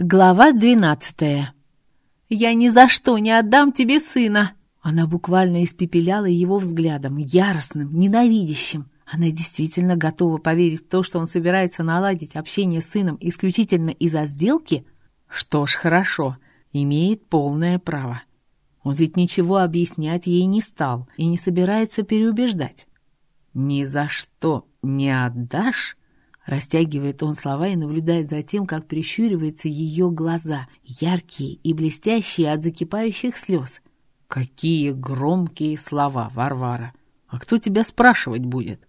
Глава двенадцатая. «Я ни за что не отдам тебе сына!» Она буквально испепеляла его взглядом, яростным, ненавидящим. Она действительно готова поверить в то, что он собирается наладить общение с сыном исключительно из-за сделки? Что ж, хорошо, имеет полное право. Он ведь ничего объяснять ей не стал и не собирается переубеждать. «Ни за что не отдашь?» Растягивает он слова и наблюдает за тем, как прищуриваются ее глаза, яркие и блестящие от закипающих слез. «Какие громкие слова, Варвара! А кто тебя спрашивать будет?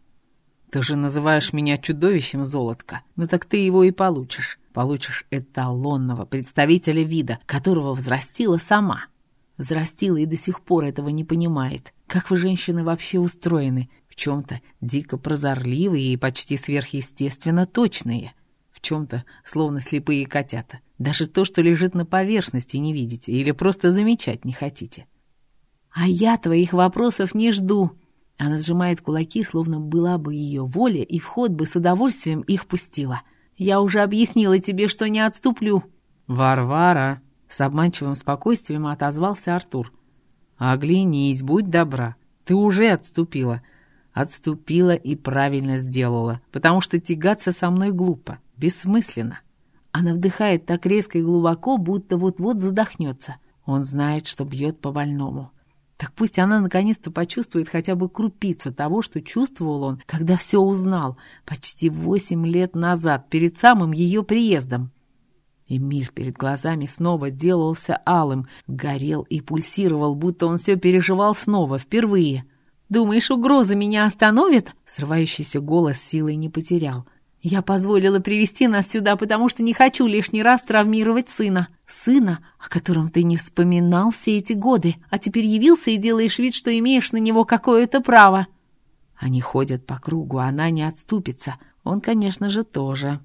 Ты же называешь меня чудовищем, золотко. Ну так ты его и получишь. Получишь эталонного представителя вида, которого взрастила сама. Взрастила и до сих пор этого не понимает. Как вы, женщины, вообще устроены? Чем-то дико прозорливые и почти сверхъестественно точные, в чем-то словно слепые котята. Даже то, что лежит на поверхности, не видите или просто замечать не хотите. «А я твоих вопросов не жду!» Она сжимает кулаки, словно была бы ее воля, и в ход бы с удовольствием их пустила. «Я уже объяснила тебе, что не отступлю!» «Варвара!» — с обманчивым спокойствием отозвался Артур. «Оглянись, будь добра, ты уже отступила. Отступила и правильно сделала, потому что тягаться со мной глупо, бессмысленно. Она вдыхает так резко и глубоко, будто вот-вот задохнется. Он знает, что бьет по больному. Так пусть она наконец-то почувствует хотя бы крупицу того, что чувствовал он, когда все узнал, почти восемь лет назад, перед самым ее приездом. И мир перед глазами снова делался алым, горел и пульсировал, будто он все переживал снова, впервые — Думаешь, угроза меня остановит?» Срывающийся голос силой не потерял. «Я позволила привести нас сюда, потому что не хочу лишний раз травмировать сына. Сына, о котором ты не вспоминал все эти годы, а теперь явился и делаешь вид, что имеешь на него какое-то право». Они ходят по кругу, она не отступится. Он, конечно же, тоже.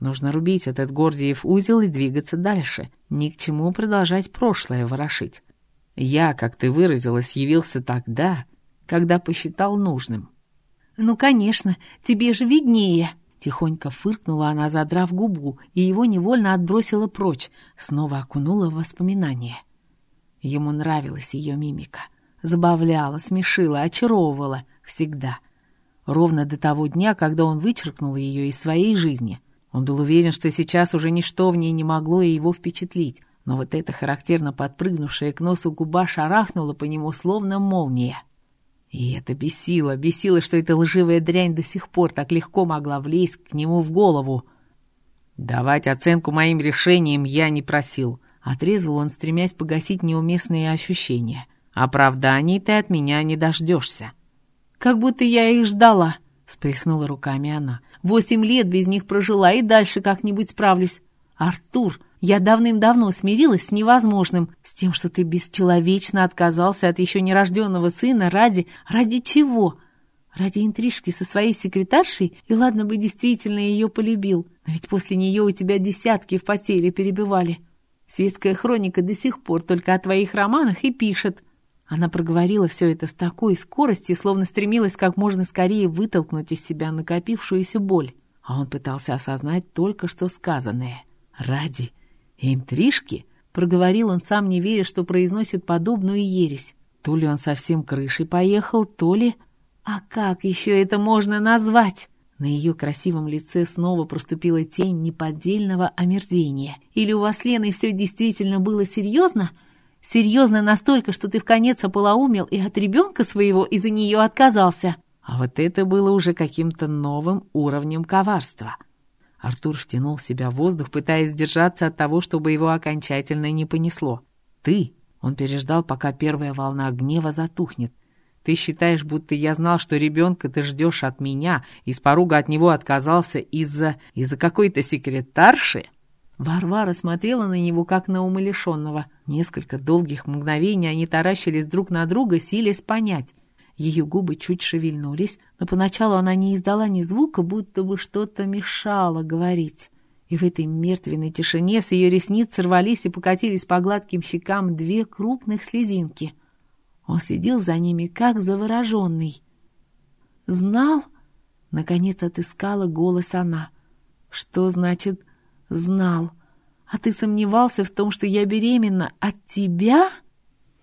Нужно рубить этот Гордиев узел и двигаться дальше. Ни к чему продолжать прошлое ворошить. Я, как ты выразилась, явился тогда, когда посчитал нужным. «Ну, конечно, тебе же виднее!» Тихонько фыркнула она, задрав губу, и его невольно отбросила прочь, снова окунула в воспоминания. Ему нравилась ее мимика. Забавляла, смешила, очаровывала. Всегда. Ровно до того дня, когда он вычеркнул ее из своей жизни. Он был уверен, что сейчас уже ничто в ней не могло его впечатлить, но вот эта характерно подпрыгнувшая к носу губа шарахнула по нему словно молния. И это бесило, бесило, что эта лживая дрянь до сих пор так легко могла влезть к нему в голову. «Давать оценку моим решениям я не просил», — отрезал он, стремясь погасить неуместные ощущения. «Оправданий ты от меня не дождешься». «Как будто я их ждала», — сплеснула руками она. «Восемь лет без них прожила и дальше как-нибудь справлюсь. Артур, я давным-давно смирилась с невозможным, с тем, что ты бесчеловечно отказался от еще нерожденного сына ради... Ради чего? Ради интрижки со своей секретаршей? И ладно бы действительно ее полюбил, но ведь после нее у тебя десятки в постели перебивали. Светская хроника до сих пор только о твоих романах и пишет. Она проговорила все это с такой скоростью, словно стремилась как можно скорее вытолкнуть из себя накопившуюся боль. А он пытался осознать только что сказанное. «Ради...» «Интрижки?» — проговорил он, сам не веря, что произносит подобную ересь. То ли он совсем крышей поехал, то ли... А как еще это можно назвать? На ее красивом лице снова проступила тень неподдельного омерзения. Или у вас, Леной, все действительно было серьезно? Серьезно настолько, что ты в конец ополоумел и от ребенка своего из-за нее отказался? А вот это было уже каким-то новым уровнем коварства. Артур втянул в себя воздух, пытаясь сдержаться от того, чтобы его окончательно не понесло. «Ты!» — он переждал, пока первая волна гнева затухнет. «Ты считаешь, будто я знал, что ребенка ты ждешь от меня, и с поруга от него отказался из-за... из-за какой-то секретарши?» Варвара смотрела на него, как на умалишенного. Несколько долгих мгновений они таращились друг на друга, силясь понять. Ее губы чуть шевельнулись, но поначалу она не издала ни звука, будто бы что-то мешало говорить. И в этой мертвенной тишине с ее ресниц сорвались и покатились по гладким щекам две крупных слезинки. Он сидел за ними, как завороженный. «Знал?» — наконец отыскала голос она. «Что значит «знал»?» А ты сомневался в том, что я беременна от тебя?»